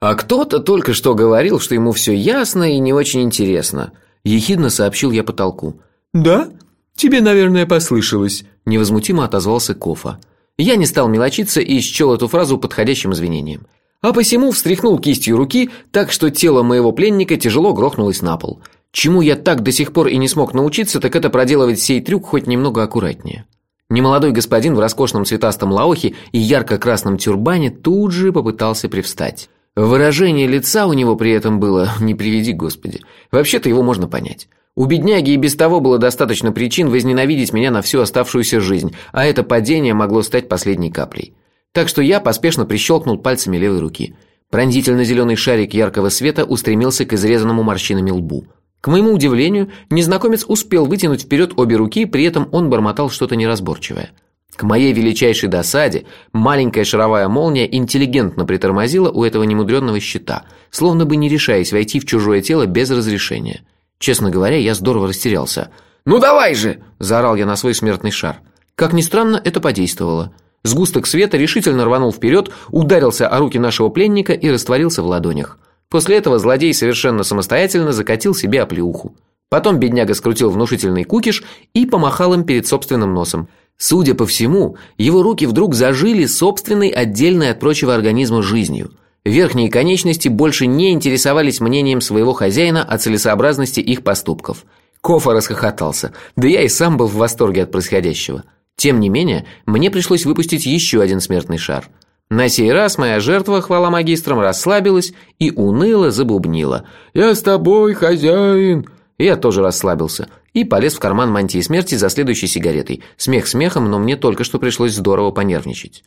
А кто-то только что говорил, что ему все ясно и не очень интересно. Ехидно сообщил я потолку. Да? Тебе, наверное, послышалось. Невозмутимо отозвался Кофа. Я не стал мелочиться и счел эту фразу подходящим извинением. А посему встряхнул кистью руки, так что тело моего пленника тяжело грохнулось на пол. Чему я так до сих пор и не смог научиться, так это проделывать сей трюк хоть немного аккуратнее. Немолодой господин в роскошном цветастом лаохе и ярко-красном тюрбане тут же попытался привстать. Выражение лица у него при этом было «не приведи, Господи». Вообще-то его можно понять. У бедняги и без того было достаточно причин возненавидеть меня на всю оставшуюся жизнь, а это падение могло стать последней каплей. Так что я поспешно прищелкнул пальцами левой руки. Пронзительно-зеленый шарик яркого света устремился к изрезанному морщинами лбу. К моему удивлению, незнакомец успел вытянуть вперед обе руки, при этом он бормотал что-то неразборчивое. К моей величайшей досаде маленькая шаровая молния интеллигентно притормозила у этого немудренного щита, словно бы не решаясь войти в чужое тело без разрешения. Честно говоря, я здорово растерялся. «Ну давай же!» – заорал я на свой смертный шар. Как ни странно, это подействовало. Сгусток света решительно рванул вперед, ударился о руки нашего пленника и растворился в ладонях. После этого злодей совершенно самостоятельно закатил себе оплеуху. Потом бедняга скрутил внушительный кукиш и помахал им перед собственным носом – Судя по всему, его руки вдруг зажили собственной отдельной от прочего организма жизнью. Верхние конечности больше не интересовались мнением своего хозяина о целесообразности их поступков. Кофа расхохотался, да я и сам был в восторге от происходящего. Тем не менее, мне пришлось выпустить еще один смертный шар. На сей раз моя жертва, хвала магистрам, расслабилась и уныло забубнила. «Я с тобой, хозяин!» Я тоже расслабился и полез в карман мантии смерти за следующей сигаретой. Смех смехом, но мне только что пришлось здорово понервничать.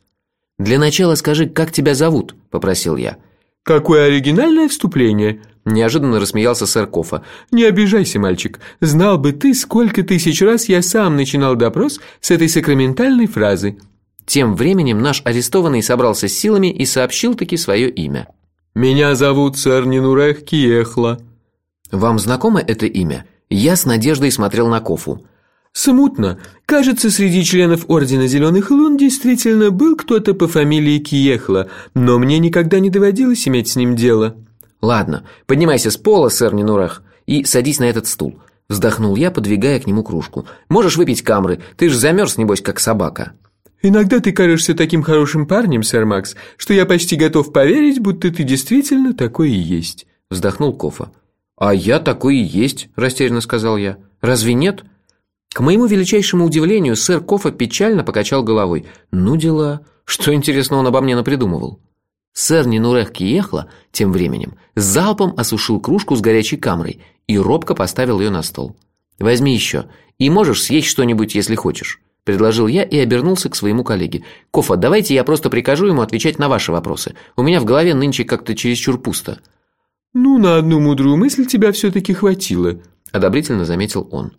«Для начала скажи, как тебя зовут?» – попросил я. «Какое оригинальное вступление!» – неожиданно рассмеялся сэр Кофа. «Не обижайся, мальчик. Знал бы ты, сколько тысяч раз я сам начинал допрос с этой сакраментальной фразы». Тем временем наш арестованный собрался с силами и сообщил таки свое имя. «Меня зовут сэр Нинурех Киехла». «Вам знакомо это имя?» Я с надеждой смотрел на Кофу. «Смутно. Кажется, среди членов Ордена Зеленых Лун действительно был кто-то по фамилии Киехла, но мне никогда не доводилось иметь с ним дело». «Ладно, поднимайся с пола, сэр Нинурах, и садись на этот стул». Вздохнул я, подвигая к нему кружку. «Можешь выпить камры, ты же замерз, небось, как собака». «Иногда ты кажешься таким хорошим парнем, сэр Макс, что я почти готов поверить, будто ты действительно такой и есть», вздохнул Кофа. «А я такой и есть», – растерянно сказал я. «Разве нет?» К моему величайшему удивлению, сэр Кофа печально покачал головой. «Ну дела. Что, интересно, он обо мне напридумывал?» Сэр Нинурех Киехла, тем временем, залпом осушил кружку с горячей камрой и робко поставил ее на стол. «Возьми еще. И можешь съесть что-нибудь, если хочешь», – предложил я и обернулся к своему коллеге. «Кофа, давайте я просто прикажу ему отвечать на ваши вопросы. У меня в голове нынче как-то чересчур пусто». «Ну, на одну мудрую мысль тебя все-таки хватило», – одобрительно заметил он.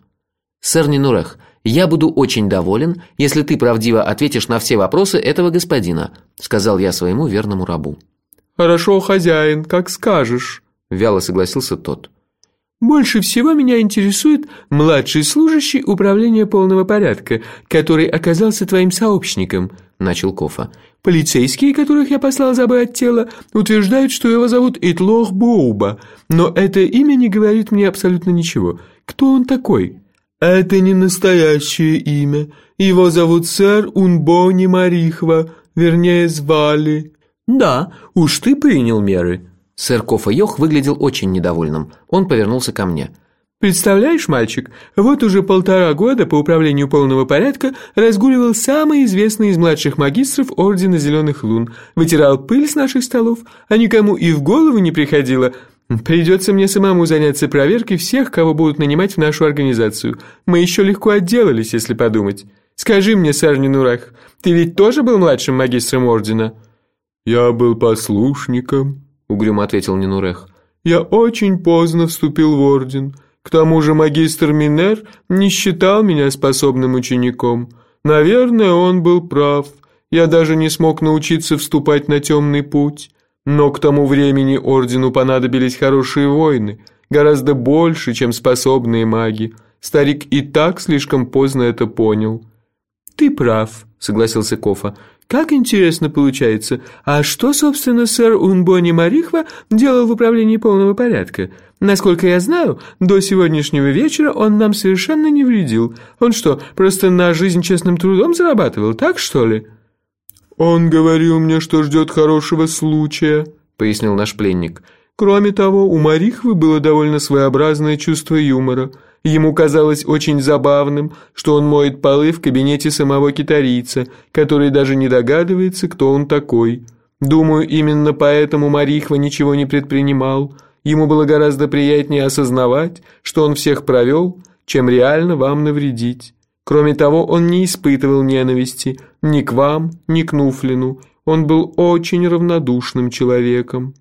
«Сэр Нинурех, я буду очень доволен, если ты правдиво ответишь на все вопросы этого господина», – сказал я своему верному рабу. «Хорошо, хозяин, как скажешь», – вяло согласился тот. «Больше всего меня интересует младший служащий управления полного порядка, который оказался твоим сообщником», – начал Кофа. Полицейские, которых я послал за от тела, утверждают, что его зовут Итлох Боуба, но это имя не говорит мне абсолютно ничего. Кто он такой? Это не настоящее имя. Его зовут сэр Унбони Марихва, вернее, звали. Да, уж ты принял меры. Сэр Кофа Йох выглядел очень недовольным. Он повернулся ко мне. Представляешь, мальчик, вот уже полтора года по управлению полного порядка разгуливал самый известный из младших магистров Ордена Зеленых Лун, вытирал пыль с наших столов, а никому и в голову не приходило. Придется мне самому заняться проверкой всех, кого будут нанимать в нашу организацию. Мы еще легко отделались, если подумать. Скажи мне, сэр Нинурах, ты ведь тоже был младшим магистром Ордена?» «Я был послушником», — угрюмо ответил Нинурех. «Я очень поздно вступил в Орден». К тому же магистр Минер не считал меня способным учеником. Наверное, он был прав. Я даже не смог научиться вступать на темный путь. Но к тому времени ордену понадобились хорошие воины, гораздо больше, чем способные маги. Старик и так слишком поздно это понял. «Ты прав», — согласился Кофа. Как интересно получается. А что, собственно, сэр Унбони Марихва делал в управлении полного порядка? Насколько я знаю, до сегодняшнего вечера он нам совершенно не вредил. Он что, просто на жизнь честным трудом зарабатывал, так что ли?» «Он говорил мне, что ждет хорошего случая», — пояснил наш пленник. «Кроме того, у Марихвы было довольно своеобразное чувство юмора». Ему казалось очень забавным, что он моет полы в кабинете самого китарийца, который даже не догадывается, кто он такой. Думаю, именно поэтому Марихва ничего не предпринимал. Ему было гораздо приятнее осознавать, что он всех провел, чем реально вам навредить. Кроме того, он не испытывал ненависти ни к вам, ни к Нуфлину. Он был очень равнодушным человеком.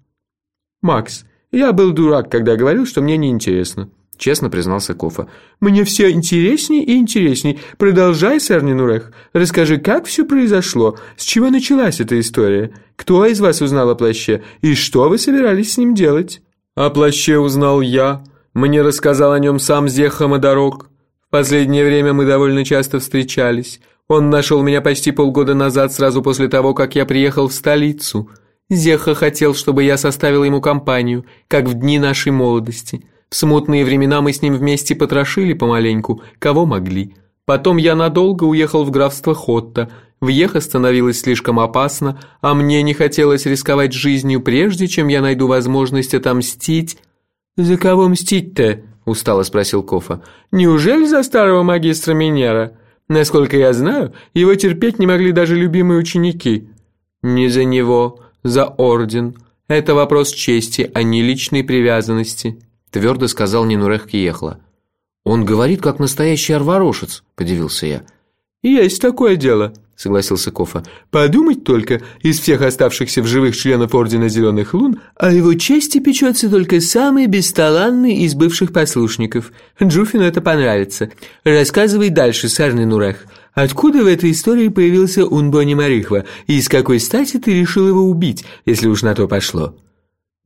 Макс, я был дурак, когда говорил, что мне неинтересно. – честно признался Кофа. «Мне все интересней и интересней. Продолжай, сэр Нинурех. Расскажи, как все произошло, с чего началась эта история? Кто из вас узнал о плаще и что вы собирались с ним делать?» «О плаще узнал я. Мне рассказал о нем сам Зеха Мадорок. В последнее время мы довольно часто встречались. Он нашел меня почти полгода назад, сразу после того, как я приехал в столицу. Зеха хотел, чтобы я составил ему компанию, как в дни нашей молодости». В смутные времена мы с ним вместе потрошили помаленьку, кого могли. Потом я надолго уехал в графство Хотта. Въехать становилось слишком опасно, а мне не хотелось рисковать жизнью, прежде чем я найду возможность отомстить. «За кого мстить-то?» – устало спросил Кофа. «Неужели за старого магистра Минера? Насколько я знаю, его терпеть не могли даже любимые ученики». «Не за него, за орден. Это вопрос чести, а не личной привязанности» твердо сказал Нинурех Киехла. «Он говорит, как настоящий арварошец», – подивился я. «Есть такое дело», – согласился Кофа. «Подумать только, из всех оставшихся в живых членов Ордена Зеленых Лун, о его чести печется только самый бесталанный из бывших послушников. Джуфину это понравится. Рассказывай дальше, сэр Нинурех. Откуда в этой истории появился Унбони Марихва, и с какой стати ты решил его убить, если уж на то пошло?»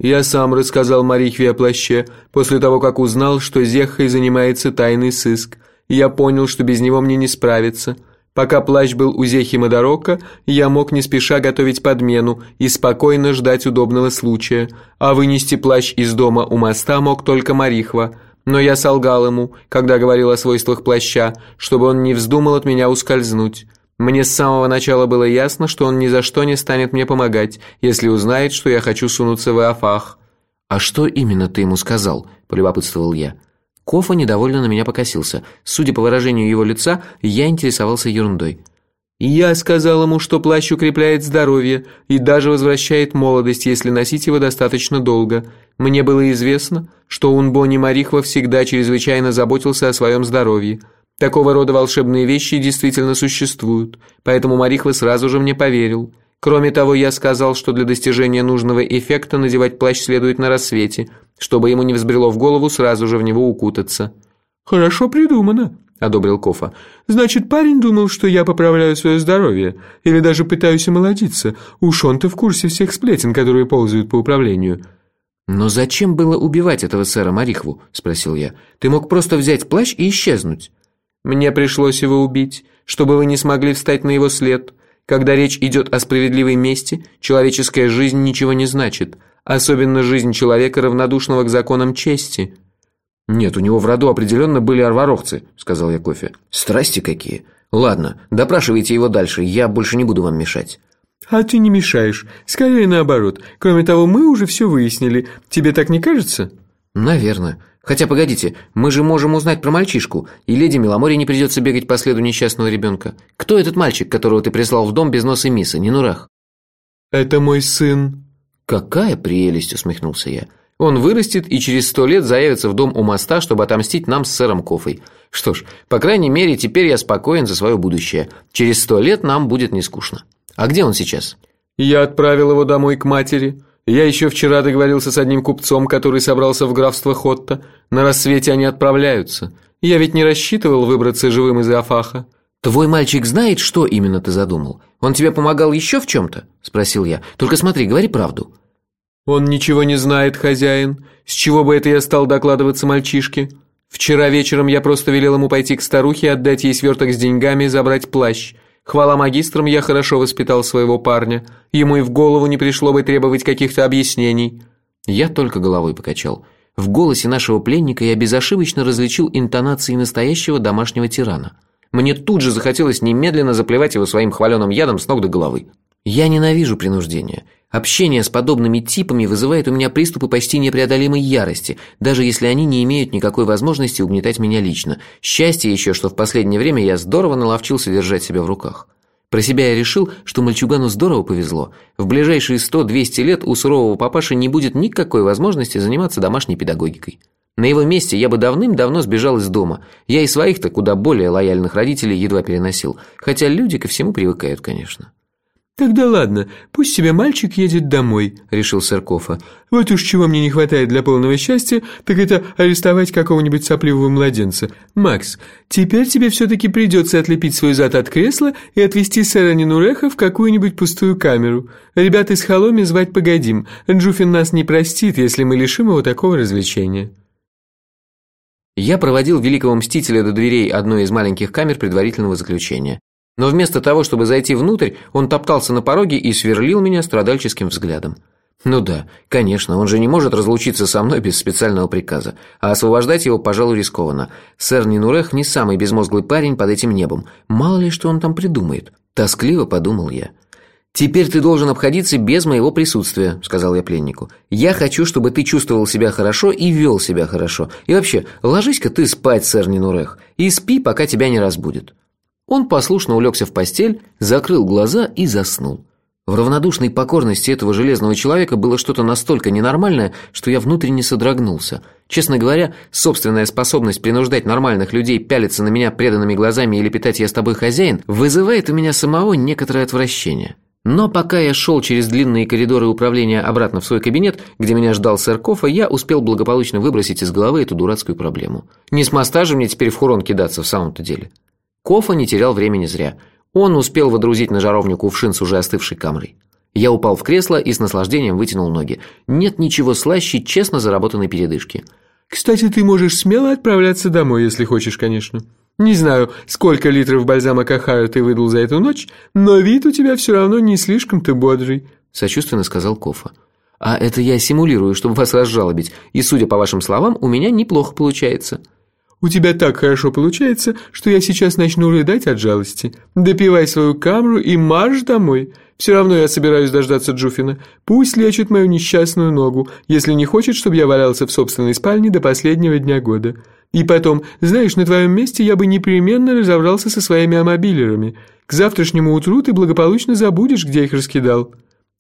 Я сам рассказал Марихве о плаще, после того, как узнал, что Зехой занимается тайный сыск. Я понял, что без него мне не справиться. Пока плащ был у Зехи Мадорока, я мог не спеша готовить подмену и спокойно ждать удобного случая, а вынести плащ из дома у моста мог только Марихва. Но я солгал ему, когда говорил о свойствах плаща, чтобы он не вздумал от меня ускользнуть. Мне с самого начала было ясно, что он ни за что не станет мне помогать, если узнает, что я хочу сунуться в Афах. «А что именно ты ему сказал?» – полюбопытствовал я. Кофа недовольно на меня покосился. Судя по выражению его лица, я интересовался ерундой. «Я сказал ему, что плащ укрепляет здоровье и даже возвращает молодость, если носить его достаточно долго. Мне было известно, что Унбони Марихва всегда чрезвычайно заботился о своем здоровье». Такого рода волшебные вещи действительно существуют, поэтому Марихва сразу же мне поверил. Кроме того, я сказал, что для достижения нужного эффекта надевать плащ следует на рассвете, чтобы ему не взбрело в голову сразу же в него укутаться. «Хорошо придумано», – одобрил Кофа. «Значит, парень думал, что я поправляю свое здоровье, или даже пытаюсь омолодиться. Уж он-то в курсе всех сплетен, которые ползают по управлению». «Но зачем было убивать этого сэра Марихву?» – спросил я. «Ты мог просто взять плащ и исчезнуть». Мне пришлось его убить, чтобы вы не смогли встать на его след. Когда речь идет о справедливой мести, человеческая жизнь ничего не значит, особенно жизнь человека, равнодушного к законам чести». «Нет, у него в роду определенно были арварохцы», — сказал я кофе. «Страсти какие! Ладно, допрашивайте его дальше, я больше не буду вам мешать». «А ты не мешаешь. Скорее наоборот. Кроме того, мы уже все выяснили. Тебе так не кажется?» «Наверное. Хотя, погодите, мы же можем узнать про мальчишку, и леди Меломоре не придется бегать по следу несчастного ребенка. Кто этот мальчик, которого ты прислал в дом без носа и миса, не нурах?» «Это мой сын». «Какая прелесть!» – усмехнулся я. «Он вырастет и через сто лет заявится в дом у моста, чтобы отомстить нам с сэром Кофой. Что ж, по крайней мере, теперь я спокоен за свое будущее. Через сто лет нам будет не скучно. А где он сейчас?» «Я отправил его домой к матери». Я еще вчера договорился с одним купцом, который собрался в графство Хотта. На рассвете они отправляются. Я ведь не рассчитывал выбраться живым из Афаха». «Твой мальчик знает, что именно ты задумал? Он тебе помогал еще в чем-то?» – спросил я. «Только смотри, говори правду». «Он ничего не знает, хозяин. С чего бы это я стал докладываться мальчишке? Вчера вечером я просто велел ему пойти к старухе, отдать ей сверток с деньгами и забрать плащ. Хвала магистрам, я хорошо воспитал своего парня. Ему и в голову не пришло бы требовать каких-то объяснений. Я только головой покачал. В голосе нашего пленника я безошибочно различил интонации настоящего домашнего тирана. Мне тут же захотелось немедленно заплевать его своим хваленым ядом с ног до головы. Я ненавижу принуждение. Общение с подобными типами вызывает у меня приступы почти непреодолимой ярости, даже если они не имеют никакой возможности угнетать меня лично. Счастье еще, что в последнее время я здорово наловчился держать себя в руках. Про себя я решил, что мальчугану здорово повезло. В ближайшие 100-200 лет у сурового папаши не будет никакой возможности заниматься домашней педагогикой. На его месте я бы давным-давно сбежал из дома. Я и своих-то куда более лояльных родителей едва переносил. Хотя люди ко всему привыкают, конечно. «Тогда ладно, пусть себе мальчик едет домой», – решил Сыркова. «Вот уж чего мне не хватает для полного счастья, так это арестовать какого-нибудь сопливого младенца. Макс, теперь тебе все-таки придется отлепить свой зад от кресла и отвезти сэра Нинуреха в какую-нибудь пустую камеру. Ребят из Холоми звать погодим. Джуфин нас не простит, если мы лишим его такого развлечения». Я проводил великого мстителя до дверей одной из маленьких камер предварительного заключения. Но вместо того, чтобы зайти внутрь, он топтался на пороге и сверлил меня страдальческим взглядом. Ну да, конечно, он же не может разлучиться со мной без специального приказа, а освобождать его, пожалуй, рискованно. Сэр Нинурех не самый безмозглый парень под этим небом. Мало ли, что он там придумает. Тоскливо подумал я. «Теперь ты должен обходиться без моего присутствия», – сказал я пленнику. «Я хочу, чтобы ты чувствовал себя хорошо и вел себя хорошо. И вообще, ложись-ка ты спать, сэр Нинурех, и спи, пока тебя не разбудит». Он послушно улегся в постель, закрыл глаза и заснул. В равнодушной покорности этого железного человека было что-то настолько ненормальное, что я внутренне содрогнулся. Честно говоря, собственная способность принуждать нормальных людей пялиться на меня преданными глазами или питать «я с тобой хозяин» вызывает у меня самого некоторое отвращение. Но пока я шел через длинные коридоры управления обратно в свой кабинет, где меня ждал сэр Кофа, я успел благополучно выбросить из головы эту дурацкую проблему. Не с моста же мне теперь в хурон кидаться в самом-то деле. Кофа не терял времени зря. Он успел водрузить на жаровню кувшин с уже остывшей камрой. Я упал в кресло и с наслаждением вытянул ноги. Нет ничего слаще честно заработанной передышки. «Кстати, ты можешь смело отправляться домой, если хочешь, конечно. Не знаю, сколько литров бальзама Кахаю ты выдал за эту ночь, но вид у тебя все равно не слишком-то бодрый», – сочувственно сказал Кофа. «А это я симулирую, чтобы вас разжалобить, и, судя по вашим словам, у меня неплохо получается». У тебя так хорошо получается, что я сейчас начну рыдать от жалости. Допивай свою камеру и марш домой. Все равно я собираюсь дождаться Джуфина. Пусть лечит мою несчастную ногу, если не хочет, чтобы я валялся в собственной спальне до последнего дня года. И потом, знаешь, на твоем месте я бы непременно разобрался со своими амобилерами. К завтрашнему утру ты благополучно забудешь, где их раскидал».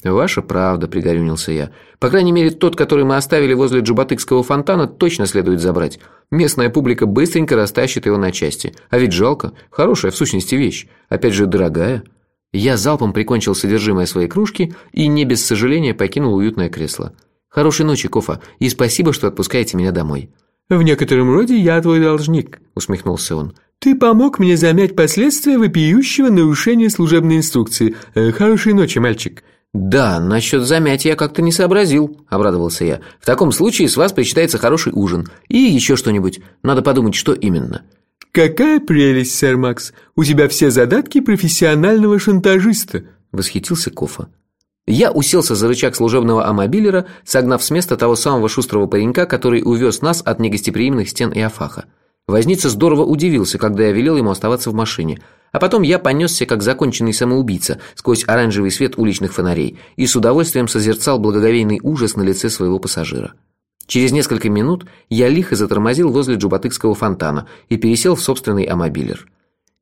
«Ваша правда», – пригорюнился я. «По крайней мере, тот, который мы оставили возле Джубатыкского фонтана, точно следует забрать. Местная публика быстренько растащит его на части. А ведь жалко. Хорошая, в сущности, вещь. Опять же, дорогая». Я залпом прикончил содержимое своей кружки и не без сожаления покинул уютное кресло. «Хорошей ночи, Кофа, и спасибо, что отпускаете меня домой». «В некотором роде я твой должник», – усмехнулся он. «Ты помог мне замять последствия вопиющего нарушения служебной инструкции. Э, хорошей ночи, мальчик». «Да, насчет замять я как-то не сообразил», – обрадовался я. «В таком случае с вас причитается хороший ужин. И еще что-нибудь. Надо подумать, что именно». «Какая прелесть, сэр Макс! У тебя все задатки профессионального шантажиста!» – восхитился Кофа. Я уселся за рычаг служебного амобилера, согнав с места того самого шустрого паренька, который увез нас от негостеприимных стен Иофаха. Возница здорово удивился, когда я велел ему оставаться в машине – а потом я понесся, как законченный самоубийца, сквозь оранжевый свет уличных фонарей и с удовольствием созерцал благоговейный ужас на лице своего пассажира. Через несколько минут я лихо затормозил возле Джубатыкского фонтана и пересел в собственный амобилер.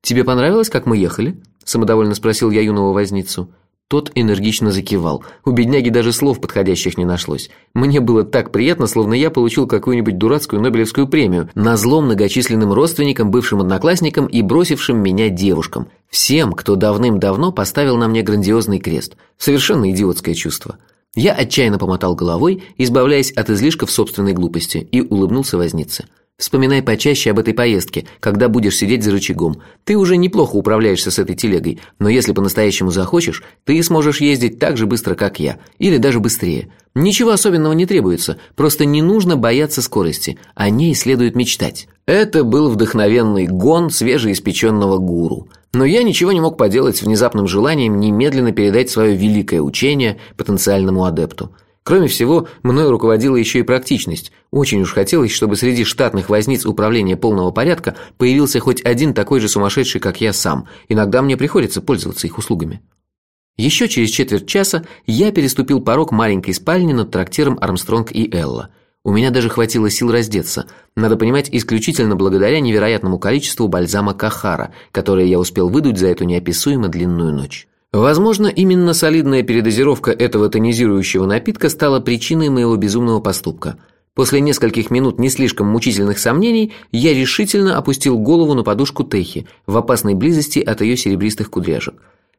«Тебе понравилось, как мы ехали?» – самодовольно спросил я юного возницу. Тот энергично закивал. У бедняги даже слов подходящих не нашлось. Мне было так приятно, словно я получил какую-нибудь дурацкую Нобелевскую премию, назло многочисленным родственникам, бывшим одноклассникам и бросившим меня девушкам. Всем, кто давным-давно поставил на мне грандиозный крест. Совершенно идиотское чувство. Я отчаянно помотал головой, избавляясь от излишков собственной глупости, и улыбнулся вознице. Вспоминай почаще об этой поездке, когда будешь сидеть за рычагом. Ты уже неплохо управляешься с этой телегой, но если по-настоящему захочешь, ты сможешь ездить так же быстро, как я, или даже быстрее. Ничего особенного не требуется, просто не нужно бояться скорости, о ней следует мечтать. Это был вдохновенный гон свежеиспеченного гуру. Но я ничего не мог поделать с внезапным желанием немедленно передать свое великое учение потенциальному адепту. Кроме всего, мною руководила еще и практичность. Очень уж хотелось, чтобы среди штатных возниц управления полного порядка появился хоть один такой же сумасшедший, как я сам. Иногда мне приходится пользоваться их услугами. Еще через четверть часа я переступил порог маленькой спальни над трактиром Армстронг и Элла. У меня даже хватило сил раздеться. Надо понимать, исключительно благодаря невероятному количеству бальзама Кахара, которое я успел выдуть за эту неописуемо длинную ночь. Возможно, именно солидная передозировка этого тонизирующего напитка стала причиной моего безумного поступка. После нескольких минут не слишком мучительных сомнений я решительно опустил голову на подушку Техи в опасной близости от ее серебристых кудряшек.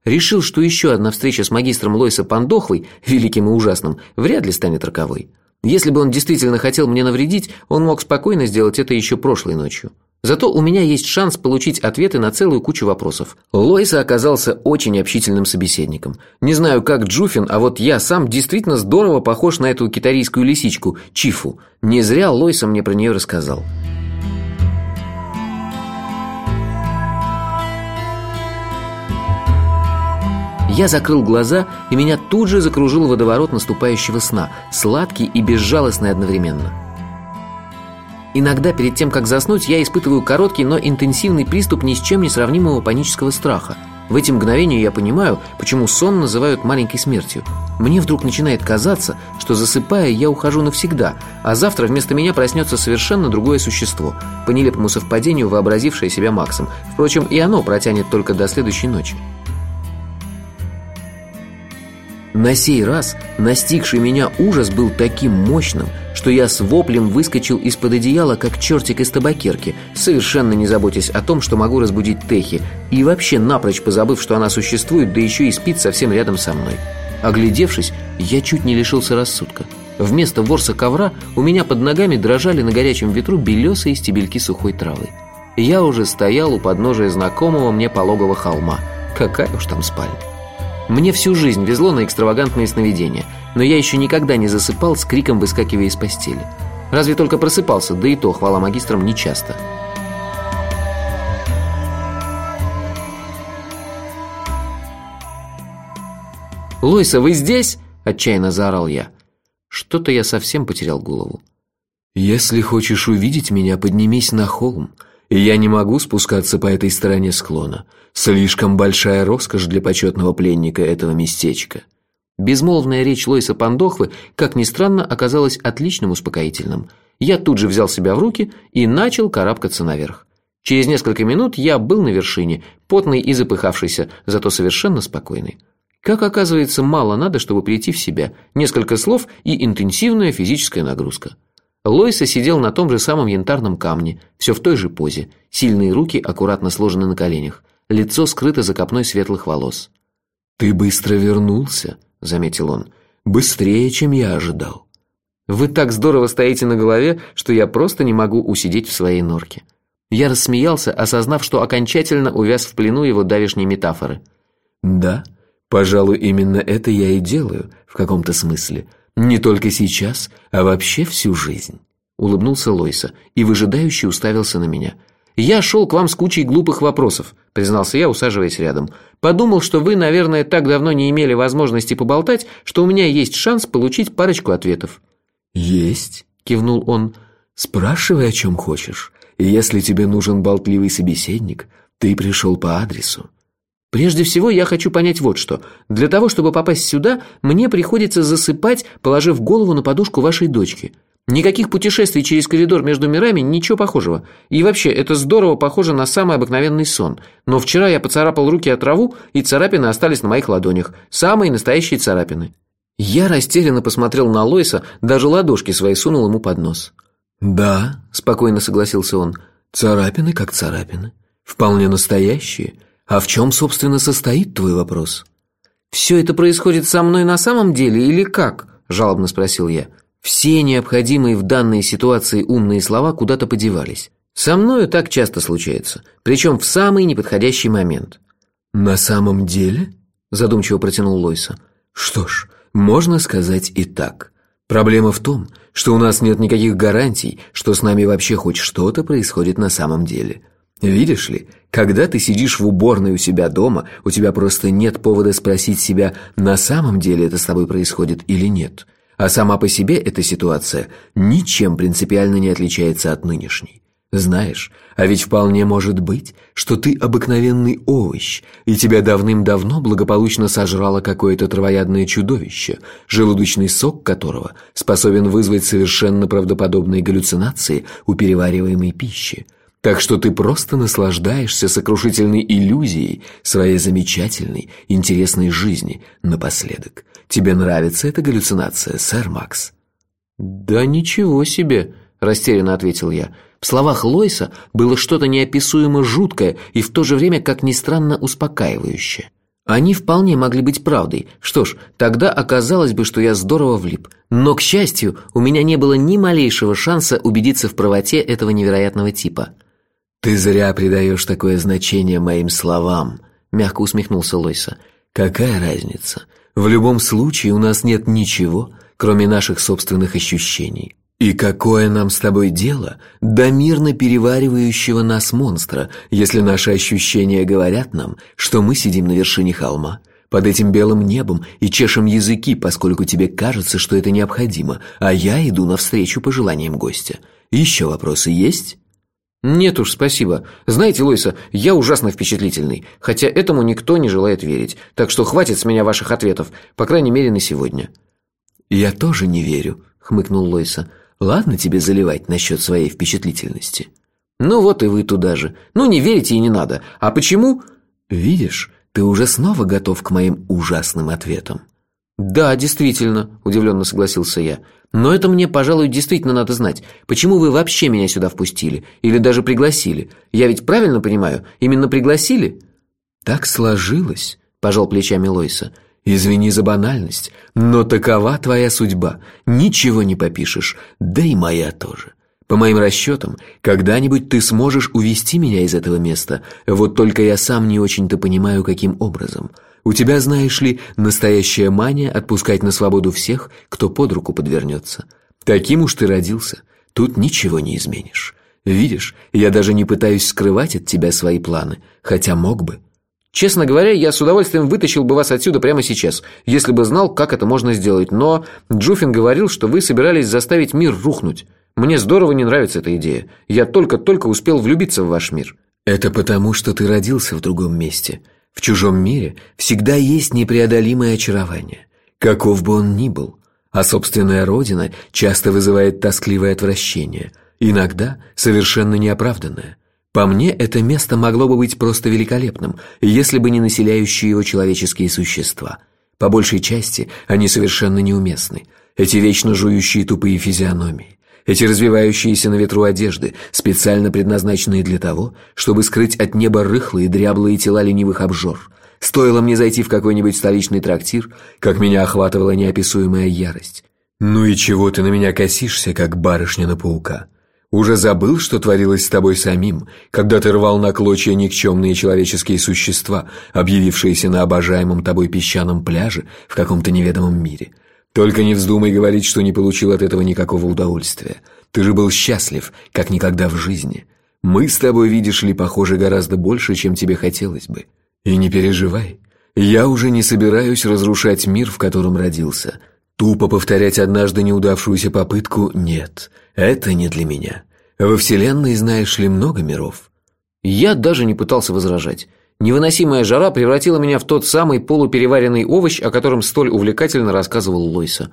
Решил, что еще одна встреча с магистром Лойса Пандохлой, великим и ужасным, вряд ли станет роковой. Если бы он действительно хотел мне навредить, он мог спокойно сделать это еще прошлой ночью. Зато у меня есть шанс получить ответы на целую кучу вопросов. Лойса оказался очень общительным собеседником. Не знаю, как Джуфин, а вот я сам действительно здорово похож на эту китарийскую лисичку, Чифу. Не зря Лойса мне про нее рассказал. Я закрыл глаза, и меня тут же закружил водоворот наступающего сна, сладкий и безжалостный одновременно. Иногда перед тем, как заснуть, я испытываю короткий, но интенсивный приступ ни с чем не сравнимого панического страха. В эти мгновения я понимаю, почему сон называют маленькой смертью. Мне вдруг начинает казаться, что засыпая, я ухожу навсегда, а завтра вместо меня проснется совершенно другое существо, по нелепому совпадению вообразившее себя Максом. Впрочем, и оно протянет только до следующей ночи. На сей раз настигший меня ужас был таким мощным, что я с воплем выскочил из-под одеяла, как чертик из табакерки, совершенно не заботясь о том, что могу разбудить Техи, и вообще напрочь позабыв, что она существует, да еще и спит совсем рядом со мной. Оглядевшись, я чуть не лишился рассудка. Вместо ворса ковра у меня под ногами дрожали на горячем ветру белесые стебельки сухой травы. Я уже стоял у подножия знакомого мне пологого холма. Какая уж там спальня. Мне всю жизнь везло на экстравагантные сновидения, но я еще никогда не засыпал с криком, выскакивая из постели. Разве только просыпался, да и то, хвала магистрам, нечасто. «Лойса, вы здесь?» – отчаянно заорал я. Что-то я совсем потерял голову. «Если хочешь увидеть меня, поднимись на холм и я не могу спускаться по этой стороне склона. Слишком большая роскошь для почетного пленника этого местечка». Безмолвная речь Лойса Пандохвы, как ни странно, оказалась отличным успокоительным. Я тут же взял себя в руки и начал карабкаться наверх. Через несколько минут я был на вершине, потный и запыхавшийся, зато совершенно спокойный. Как оказывается, мало надо, чтобы прийти в себя. Несколько слов и интенсивная физическая нагрузка. Лойса сидел на том же самом янтарном камне, все в той же позе, сильные руки аккуратно сложены на коленях, лицо скрыто за копной светлых волос. «Ты быстро вернулся», — заметил он, — «быстрее, чем я ожидал». «Вы так здорово стоите на голове, что я просто не могу усидеть в своей норке». Я рассмеялся, осознав, что окончательно увяз в плену его давишней метафоры. «Да, пожалуй, именно это я и делаю, в каком-то смысле. «Не только сейчас, а вообще всю жизнь», — улыбнулся Лойса и выжидающе уставился на меня. «Я шел к вам с кучей глупых вопросов», — признался я, усаживаясь рядом. «Подумал, что вы, наверное, так давно не имели возможности поболтать, что у меня есть шанс получить парочку ответов». «Есть», — кивнул он. «Спрашивай, о чем хочешь. Если тебе нужен болтливый собеседник, ты пришел по адресу». Прежде всего, я хочу понять вот что. Для того, чтобы попасть сюда, мне приходится засыпать, положив голову на подушку вашей дочки. Никаких путешествий через коридор между мирами, ничего похожего. И вообще, это здорово похоже на самый обыкновенный сон. Но вчера я поцарапал руки о траву, и царапины остались на моих ладонях. Самые настоящие царапины. Я растерянно посмотрел на Лойса, даже ладошки свои сунул ему под нос. «Да», – спокойно согласился он, – «царапины как царапины. Вполне настоящие». А в чем, собственно, состоит твой вопрос? «Все это происходит со мной на самом деле или как?» – жалобно спросил я. Все необходимые в данной ситуации умные слова куда-то подевались. Со мною так часто случается, причем в самый неподходящий момент. «На самом деле?» – задумчиво протянул Лойса. «Что ж, можно сказать и так. Проблема в том, что у нас нет никаких гарантий, что с нами вообще хоть что-то происходит на самом деле. Видишь ли, когда ты сидишь в уборной у себя дома, у тебя просто нет повода спросить себя, на самом деле это с тобой происходит или нет. А сама по себе эта ситуация ничем принципиально не отличается от нынешней. Знаешь, а ведь вполне может быть, что ты обыкновенный овощ, и тебя давным-давно благополучно сожрало какое-то травоядное чудовище, желудочный сок которого способен вызвать совершенно правдоподобные галлюцинации у перевариваемой пищи. Так что ты просто наслаждаешься сокрушительной иллюзией своей замечательной, интересной жизни напоследок. Тебе нравится эта галлюцинация, сэр Макс? «Да ничего себе!» – растерянно ответил я – в словах Лойса было что-то неописуемо жуткое и в то же время, как ни странно, успокаивающее. Они вполне могли быть правдой. Что ж, тогда оказалось бы, что я здорово влип. Но, к счастью, у меня не было ни малейшего шанса убедиться в правоте этого невероятного типа. «Ты зря придаешь такое значение моим словам», – мягко усмехнулся Лойса. «Какая разница? В любом случае у нас нет ничего, кроме наших собственных ощущений. И какое нам с тобой дело до мирно переваривающего нас монстра, если наши ощущения говорят нам, что мы сидим на вершине холма, под этим белым небом и чешем языки, поскольку тебе кажется, что это необходимо, а я иду навстречу пожеланиям гостя. Еще вопросы есть? Нет уж, спасибо. Знаете, Лойса, я ужасно впечатлительный, хотя этому никто не желает верить, так что хватит с меня ваших ответов, по крайней мере, на сегодня. Я тоже не верю, хмыкнул Лойса. Ладно тебе заливать насчет своей впечатлительности. Ну вот и вы туда же. Ну не верите и не надо. А почему? Видишь, ты уже снова готов к моим ужасным ответам. Да, действительно, удивленно согласился я. Но это мне, пожалуй, действительно надо знать. Почему вы вообще меня сюда впустили? Или даже пригласили? Я ведь правильно понимаю, именно пригласили? Так сложилось, пожал плечами Лойса. Извини за банальность, но такова твоя судьба. Ничего не попишешь, да и моя тоже. По моим расчетам, когда-нибудь ты сможешь увести меня из этого места, вот только я сам не очень-то понимаю, каким образом. У тебя, знаешь ли, настоящая мания отпускать на свободу всех, кто под руку подвернется. Таким уж ты родился, тут ничего не изменишь. Видишь, я даже не пытаюсь скрывать от тебя свои планы, хотя мог бы. Честно говоря, я с удовольствием вытащил бы вас отсюда прямо сейчас, если бы знал, как это можно сделать, но Джуфин говорил, что вы собирались заставить мир рухнуть. Мне здорово не нравится эта идея. Я только-только успел влюбиться в ваш мир. Это потому, что ты родился в другом месте. В чужом мире всегда есть непреодолимое очарование, каков бы он ни был. А собственная родина часто вызывает тоскливое отвращение, иногда совершенно неоправданное – по мне, это место могло бы быть просто великолепным, если бы не населяющие его человеческие существа. По большей части они совершенно неуместны. Эти вечно жующие тупые физиономии, эти развивающиеся на ветру одежды, специально предназначенные для того, чтобы скрыть от неба рыхлые дряблые тела ленивых обжор. Стоило мне зайти в какой-нибудь столичный трактир, как меня охватывала неописуемая ярость. «Ну и чего ты на меня косишься, как барышня на паука?» Уже забыл, что творилось с тобой самим, когда ты рвал на клочья никчемные человеческие существа, объявившиеся на обожаемом тобой песчаном пляже в каком-то неведомом мире? Только не вздумай говорить, что не получил от этого никакого удовольствия. Ты же был счастлив, как никогда в жизни. Мы с тобой, видишь ли, похожи гораздо больше, чем тебе хотелось бы. И не переживай, я уже не собираюсь разрушать мир, в котором родился. Тупо повторять однажды неудавшуюся попытку «нет». Это не для меня. Во Вселенной знаешь ли много миров? Я даже не пытался возражать. Невыносимая жара превратила меня в тот самый полупереваренный овощ, о котором столь увлекательно рассказывал Лойса.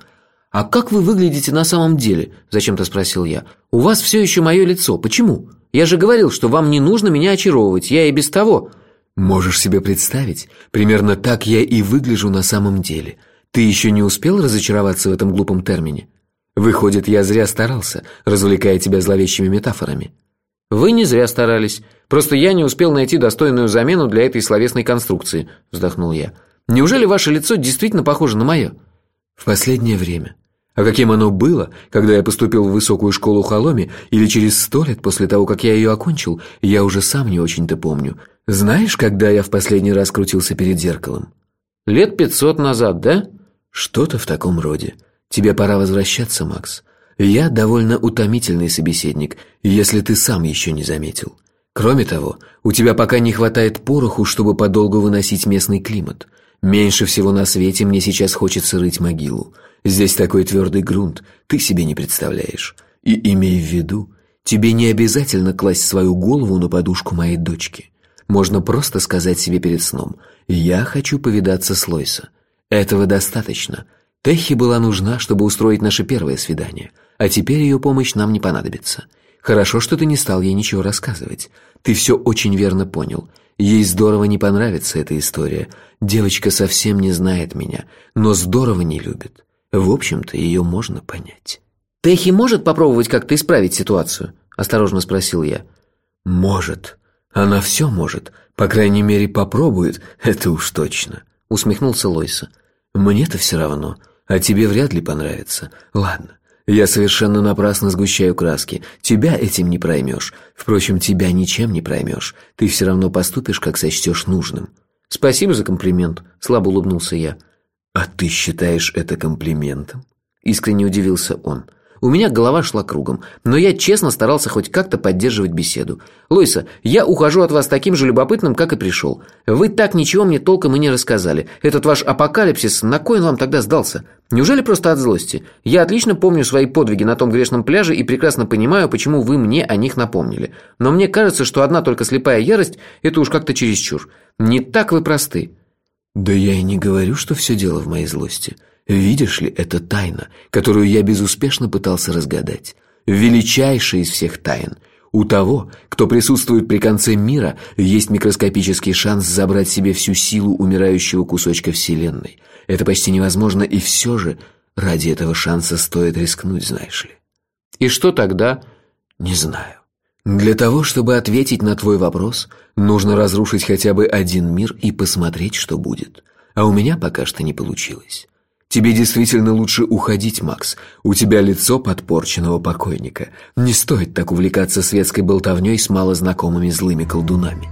«А как вы выглядите на самом деле?» – зачем-то спросил я. «У вас все еще мое лицо. Почему? Я же говорил, что вам не нужно меня очаровывать. Я и без того...» «Можешь себе представить? Примерно так я и выгляжу на самом деле. Ты еще не успел разочароваться в этом глупом термине?» Выходит, я зря старался, развлекая тебя зловещими метафорами. Вы не зря старались. Просто я не успел найти достойную замену для этой словесной конструкции, вздохнул я. Неужели ваше лицо действительно похоже на мое? В последнее время. А каким оно было, когда я поступил в высокую школу Холоми, или через сто лет после того, как я ее окончил, я уже сам не очень-то помню. Знаешь, когда я в последний раз крутился перед зеркалом? Лет пятьсот назад, да? Что-то в таком роде. Тебе пора возвращаться, Макс. Я довольно утомительный собеседник, если ты сам еще не заметил. Кроме того, у тебя пока не хватает пороху, чтобы подолгу выносить местный климат. Меньше всего на свете мне сейчас хочется рыть могилу. Здесь такой твердый грунт, ты себе не представляешь. И имей в виду, тебе не обязательно класть свою голову на подушку моей дочки. Можно просто сказать себе перед сном «Я хочу повидаться с Лойса». Этого достаточно. Техи была нужна, чтобы устроить наше первое свидание, а теперь ее помощь нам не понадобится. Хорошо, что ты не стал ей ничего рассказывать. Ты все очень верно понял. Ей здорово не понравится эта история. Девочка совсем не знает меня, но здорово не любит. В общем-то, ее можно понять. «Техи может попробовать как-то исправить ситуацию?» – осторожно спросил я. «Может. Она все может. По крайней мере, попробует, это уж точно», – усмехнулся Лойса. «Мне-то все равно, а тебе вряд ли понравится. Ладно, я совершенно напрасно сгущаю краски. Тебя этим не проймешь. Впрочем, тебя ничем не проймешь. Ты все равно поступишь, как сочтешь нужным». «Спасибо за комплимент», – слабо улыбнулся я. «А ты считаешь это комплиментом?» Искренне удивился он. У меня голова шла кругом, но я честно старался хоть как-то поддерживать беседу. «Лойса, я ухожу от вас таким же любопытным, как и пришел. Вы так ничего мне толком и не рассказали. Этот ваш апокалипсис, на кой он вам тогда сдался? Неужели просто от злости? Я отлично помню свои подвиги на том грешном пляже и прекрасно понимаю, почему вы мне о них напомнили. Но мне кажется, что одна только слепая ярость – это уж как-то чересчур. Не так вы просты». «Да я и не говорю, что все дело в моей злости. Видишь ли, это тайна, которую я безуспешно пытался разгадать. Величайшая из всех тайн. У того, кто присутствует при конце мира, есть микроскопический шанс забрать себе всю силу умирающего кусочка Вселенной. Это почти невозможно, и все же ради этого шанса стоит рискнуть, знаешь ли». «И что тогда?» «Не знаю. Для того, чтобы ответить на твой вопрос, нужно разрушить хотя бы один мир и посмотреть, что будет. А у меня пока что не получилось. Тебе действительно лучше уходить, Макс. У тебя лицо подпорченного покойника. Не стоит так увлекаться светской болтовней с малознакомыми злыми колдунами.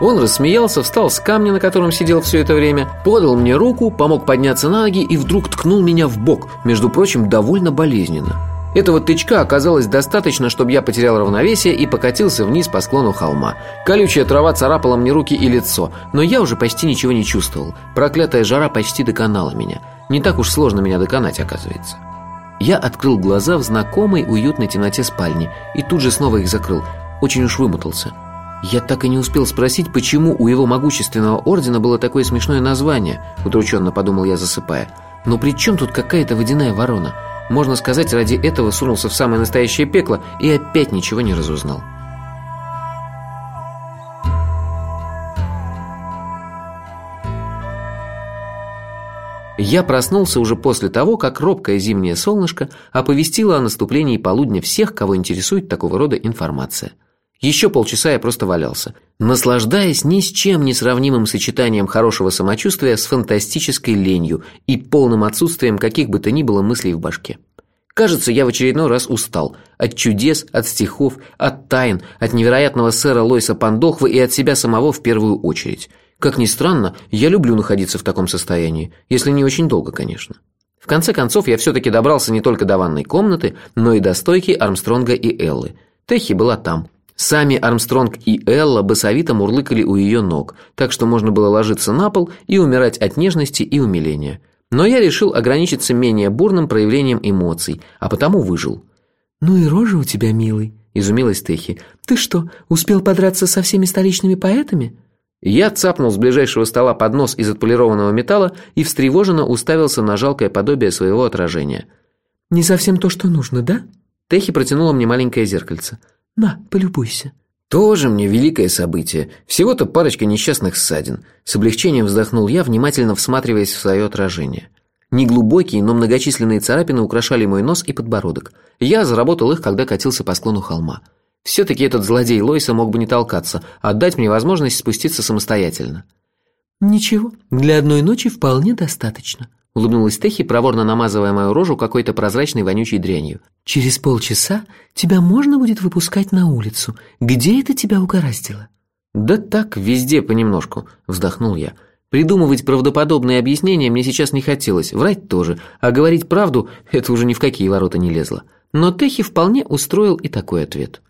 Он рассмеялся, встал с камня, на котором сидел все это время, подал мне руку, помог подняться на ноги и вдруг ткнул меня в бок, между прочим, довольно болезненно. Этого тычка оказалось достаточно, чтобы я потерял равновесие и покатился вниз по склону холма. Колючая трава царапала мне руки и лицо, но я уже почти ничего не чувствовал. Проклятая жара почти доконала меня. Не так уж сложно меня доконать, оказывается. Я открыл глаза в знакомой уютной темноте спальни и тут же снова их закрыл. Очень уж вымотался. Я так и не успел спросить, почему у его могущественного ордена было такое смешное название, удрученно подумал я, засыпая. Но при чем тут какая-то водяная ворона? Можно сказать, ради этого сунулся в самое настоящее пекло и опять ничего не разузнал. Я проснулся уже после того, как робкое зимнее солнышко оповестило о наступлении полудня всех, кого интересует такого рода информация. Еще полчаса я просто валялся, наслаждаясь ни с чем не сравнимым сочетанием хорошего самочувствия с фантастической ленью и полным отсутствием каких бы то ни было мыслей в башке. Кажется, я в очередной раз устал. От чудес, от стихов, от тайн, от невероятного сэра Лойса Пандохвы и от себя самого в первую очередь. Как ни странно, я люблю находиться в таком состоянии, если не очень долго, конечно. В конце концов, я все-таки добрался не только до ванной комнаты, но и до стойки Армстронга и Эллы. Техи была там, Сами Армстронг и Элла басовито мурлыкали у ее ног, так что можно было ложиться на пол и умирать от нежности и умиления. Но я решил ограничиться менее бурным проявлением эмоций, а потому выжил. «Ну и рожа у тебя, милый», – изумилась Техи. «Ты что, успел подраться со всеми столичными поэтами?» Я цапнул с ближайшего стола поднос из отполированного металла и встревоженно уставился на жалкое подобие своего отражения. «Не совсем то, что нужно, да?» Техи протянула мне маленькое зеркальце. На, полюбуйся». Тоже мне великое событие. Всего-то парочка несчастных ссадин. С облегчением вздохнул я, внимательно всматриваясь в свое отражение. Неглубокие, но многочисленные царапины украшали мой нос и подбородок. Я заработал их, когда катился по склону холма. Все-таки этот злодей Лойса мог бы не толкаться, а дать мне возможность спуститься самостоятельно. «Ничего, для одной ночи вполне достаточно», – улыбнулась Техи, проворно намазывая мою рожу какой-то прозрачной вонючей дрянью. «Через полчаса тебя можно будет выпускать на улицу. Где это тебя угораздило?» «Да так, везде понемножку», – вздохнул я. Придумывать правдоподобные объяснения мне сейчас не хотелось, врать тоже, а говорить правду – это уже ни в какие ворота не лезло. Но Техи вполне устроил и такой ответ.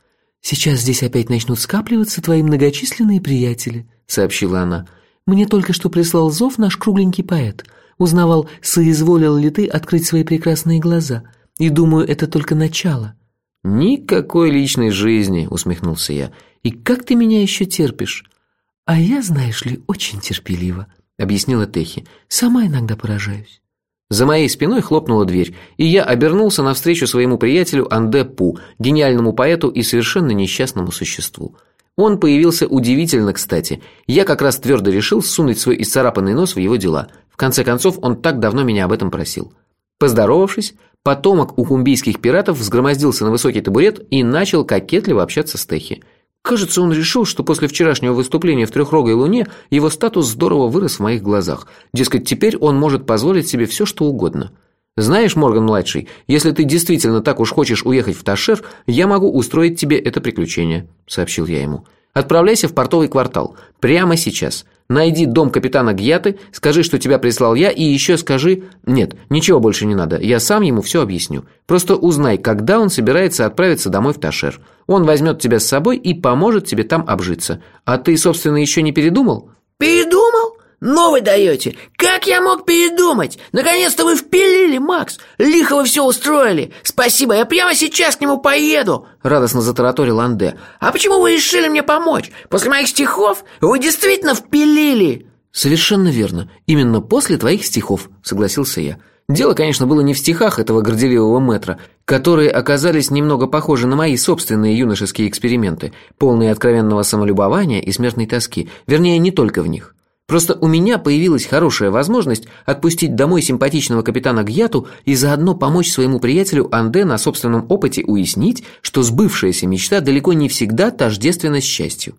«Сейчас здесь опять начнут скапливаться твои многочисленные приятели», – сообщила она. «Мне только что прислал зов наш кругленький поэт. Узнавал, соизволил ли ты открыть свои прекрасные глаза. И думаю, это только начало». «Никакой личной жизни», – усмехнулся я. «И как ты меня еще терпишь?» «А я, знаешь ли, очень терпелива», — объяснила Техи. «Сама иногда поражаюсь». За моей спиной хлопнула дверь, и я обернулся навстречу своему приятелю Анде Пу, гениальному поэту и совершенно несчастному существу. Он появился удивительно кстати. Я как раз твердо решил сунуть свой исцарапанный нос в его дела. В конце концов, он так давно меня об этом просил. Поздоровавшись, потомок ухумбийских пиратов взгромоздился на высокий табурет и начал кокетливо общаться с Техи. Кажется, он решил, что после вчерашнего выступления в «Трехрогой луне» его статус здорово вырос в моих глазах. Дескать, теперь он может позволить себе все, что угодно. «Знаешь, Морган-младший, если ты действительно так уж хочешь уехать в Ташер, я могу устроить тебе это приключение», — сообщил я ему. «Отправляйся в портовый квартал. Прямо сейчас. Найди дом капитана Гьяты, скажи, что тебя прислал я, и еще скажи... Нет, ничего больше не надо, я сам ему все объясню. Просто узнай, когда он собирается отправиться домой в Ташер. Он возьмет тебя с собой и поможет тебе там обжиться. А ты, собственно, еще не передумал?» «Передумал? Ну вы даете! Как я мог передумать? Наконец-то вы впилили, Макс! Лихо вы все устроили! Спасибо, я прямо сейчас к нему поеду!» Радостно затараторил Анде. «А почему вы решили мне помочь? После моих стихов вы действительно впилили!» «Совершенно верно. Именно после твоих стихов», — согласился я. Дело, конечно, было не в стихах этого горделивого метра, которые оказались немного похожи на мои собственные юношеские эксперименты, полные откровенного самолюбования и смертной тоски, вернее, не только в них. Просто у меня появилась хорошая возможность отпустить домой симпатичного капитана Гьяту и заодно помочь своему приятелю Анде на собственном опыте уяснить, что сбывшаяся мечта далеко не всегда тождественна счастью.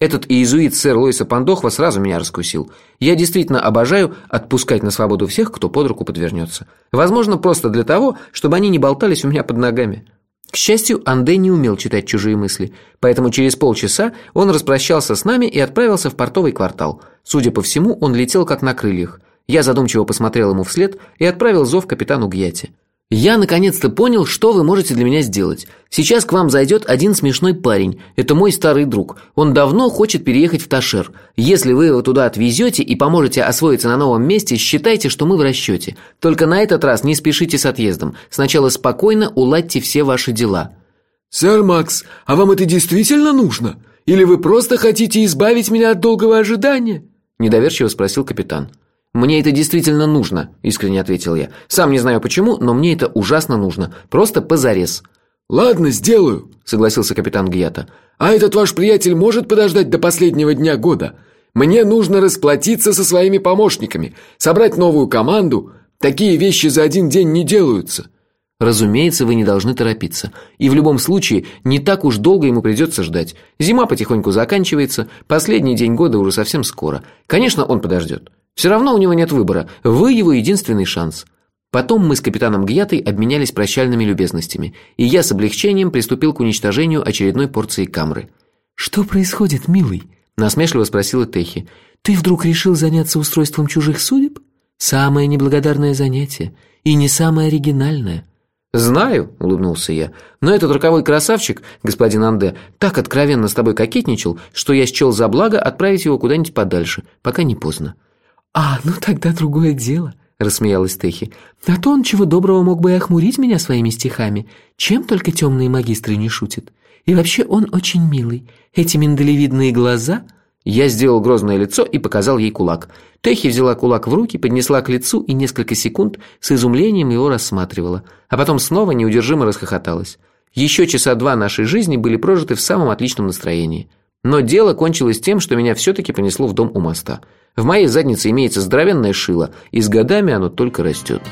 Этот иезуит сэр Лойса Пандохва сразу меня раскусил. Я действительно обожаю отпускать на свободу всех, кто под руку подвернется. Возможно, просто для того, чтобы они не болтались у меня под ногами. К счастью, Анде не умел читать чужие мысли, поэтому через полчаса он распрощался с нами и отправился в портовый квартал. Судя по всему, он летел как на крыльях. Я задумчиво посмотрел ему вслед и отправил зов капитану Гьяти. «Я наконец-то понял, что вы можете для меня сделать. Сейчас к вам зайдет один смешной парень. Это мой старый друг. Он давно хочет переехать в Ташер. Если вы его туда отвезете и поможете освоиться на новом месте, считайте, что мы в расчете. Только на этот раз не спешите с отъездом. Сначала спокойно уладьте все ваши дела». «Сэр Макс, а вам это действительно нужно? Или вы просто хотите избавить меня от долгого ожидания?» Недоверчиво спросил капитан. «Мне это действительно нужно», – искренне ответил я. «Сам не знаю почему, но мне это ужасно нужно. Просто позарез». «Ладно, сделаю», – согласился капитан Гията. «А этот ваш приятель может подождать до последнего дня года? Мне нужно расплатиться со своими помощниками, собрать новую команду. Такие вещи за один день не делаются». Разумеется, вы не должны торопиться. И в любом случае, не так уж долго ему придется ждать. Зима потихоньку заканчивается, последний день года уже совсем скоро. Конечно, он подождет. Все равно у него нет выбора. Вы его единственный шанс. Потом мы с капитаном Гьятой обменялись прощальными любезностями, и я с облегчением приступил к уничтожению очередной порции камры. «Что происходит, милый?» – насмешливо спросила Техи. «Ты вдруг решил заняться устройством чужих судеб? Самое неблагодарное занятие и не самое оригинальное». «Знаю», – улыбнулся я, – «но этот роковой красавчик, господин Анде, так откровенно с тобой кокетничал, что я счел за благо отправить его куда-нибудь подальше, пока не поздно». «А, ну тогда другое дело», — рассмеялась Техи. «А то он чего доброго мог бы и охмурить меня своими стихами. Чем только темные магистры не шутят. И вообще он очень милый. Эти миндалевидные глаза...» Я сделал грозное лицо и показал ей кулак. Техи взяла кулак в руки, поднесла к лицу и несколько секунд с изумлением его рассматривала, а потом снова неудержимо расхохоталась. Еще часа два нашей жизни были прожиты в самом отличном настроении. Но дело кончилось тем, что меня все-таки понесло в дом у моста. В моей заднице имеется здоровенное шило, и с годами оно только растет.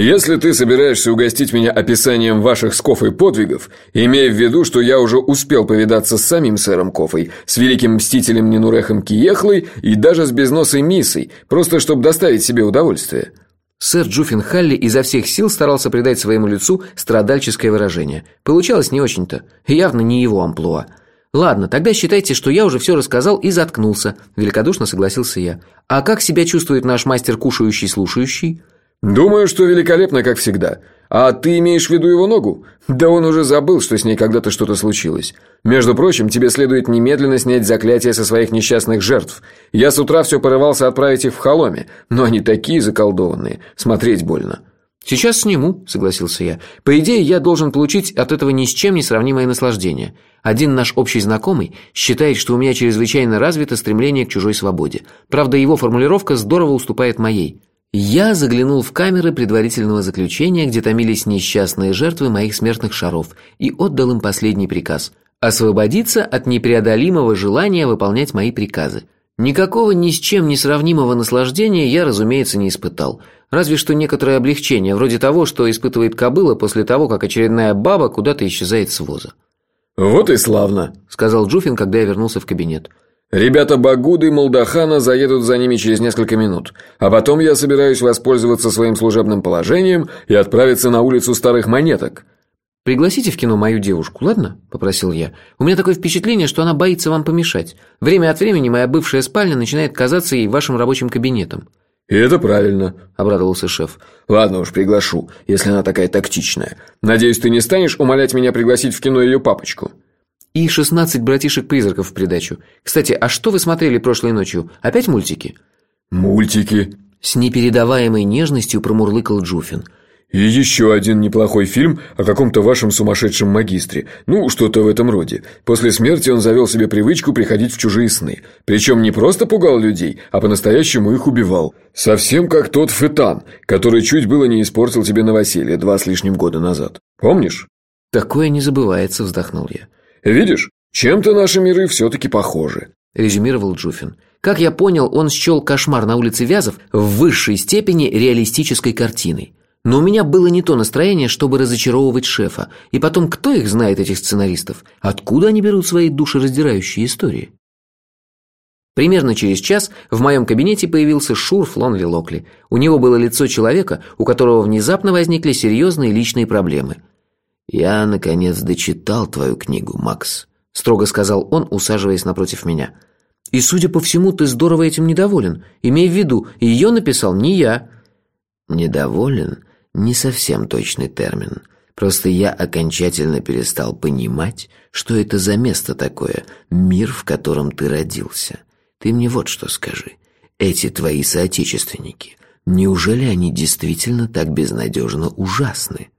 Если ты собираешься угостить меня описанием ваших с Кофой подвигов, имея в виду, что я уже успел повидаться с самим сэром Кофой, с великим мстителем Нинурехом Киехлой и даже с безносой Миссой, просто чтобы доставить себе удовольствие. Сэр Джуффин Халли изо всех сил старался придать своему лицу страдальческое выражение. Получалось не очень-то, явно не его амплуа. «Ладно, тогда считайте, что я уже все рассказал и заткнулся», – великодушно согласился я. «А как себя чувствует наш мастер кушающий-слушающий?» Думаю, что великолепно, как всегда. А ты имеешь в виду его ногу? Да он уже забыл, что с ней когда-то что-то случилось. Между прочим, тебе следует немедленно снять заклятие со своих несчастных жертв. Я с утра все порывался отправить их в холоме, но они такие заколдованные, смотреть больно. Сейчас сниму, согласился я. По идее, я должен получить от этого ни с чем не сравнимое наслаждение. Один наш общий знакомый считает, что у меня чрезвычайно развито стремление к чужой свободе. Правда, его формулировка здорово уступает моей. Я заглянул в камеры предварительного заключения, где томились несчастные жертвы моих смертных шаров, и отдал им последний приказ – освободиться от непреодолимого желания выполнять мои приказы. Никакого ни с чем не сравнимого наслаждения я, разумеется, не испытал. Разве что некоторое облегчение, вроде того, что испытывает кобыла после того, как очередная баба куда-то исчезает с воза. «Вот и славно», – сказал Джуфин, когда я вернулся в кабинет. Ребята Багуды и Молдахана заедут за ними через несколько минут, а потом я собираюсь воспользоваться своим служебным положением и отправиться на улицу старых монеток. «Пригласите в кино мою девушку, ладно?» – попросил я. «У меня такое впечатление, что она боится вам помешать. Время от времени моя бывшая спальня начинает казаться ей вашим рабочим кабинетом». «И это правильно», – обрадовался шеф. «Ладно уж, приглашу, если она такая тактичная. Надеюсь, ты не станешь умолять меня пригласить в кино ее папочку?» И 16 братишек-призраков в придачу. Кстати, а что вы смотрели прошлой ночью? Опять мультики? Мультики. С непередаваемой нежностью промурлыкал Джуфин. И еще один неплохой фильм о каком-то вашем сумасшедшем магистре. Ну, что-то в этом роде. После смерти он завел себе привычку приходить в чужие сны. Причем не просто пугал людей, а по-настоящему их убивал. Совсем как тот Фетан, который чуть было не испортил тебе новоселье два с лишним года назад. Помнишь? Такое не забывается, вздохнул я. «Видишь, чем-то наши миры все-таки похожи», – резюмировал Джуфин. Как я понял, он счел кошмар на улице Вязов в высшей степени реалистической картиной. Но у меня было не то настроение, чтобы разочаровывать шефа. И потом, кто их знает, этих сценаристов? Откуда они берут свои душераздирающие истории? Примерно через час в моем кабинете появился Шур Флонли Локли. У него было лицо человека, у которого внезапно возникли серьезные личные проблемы – «Я, наконец, дочитал твою книгу, Макс», – строго сказал он, усаживаясь напротив меня. «И, судя по всему, ты здорово этим недоволен. Имей в виду, ее написал не я». «Недоволен – не совсем точный термин. Просто я окончательно перестал понимать, что это за место такое, мир, в котором ты родился. Ты мне вот что скажи. Эти твои соотечественники, неужели они действительно так безнадежно ужасны?»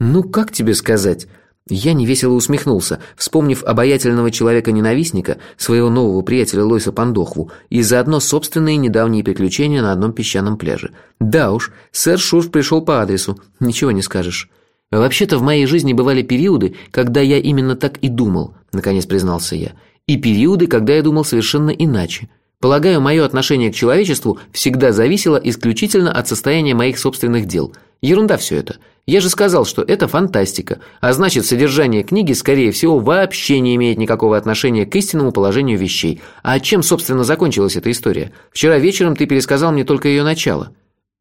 «Ну, как тебе сказать?» Я невесело усмехнулся, вспомнив обаятельного человека-ненавистника, своего нового приятеля Лойса Пандохву, и заодно собственные недавние приключения на одном песчаном пляже. Да уж, сэр Шурф пришел по адресу, ничего не скажешь. «Вообще-то в моей жизни бывали периоды, когда я именно так и думал», – наконец признался я. «И периоды, когда я думал совершенно иначе. Полагаю, мое отношение к человечеству всегда зависело исключительно от состояния моих собственных дел. Ерунда все это. Я же сказал, что это фантастика, а значит, содержание книги, скорее всего, вообще не имеет никакого отношения к истинному положению вещей. А чем, собственно, закончилась эта история? Вчера вечером ты пересказал мне только ее начало.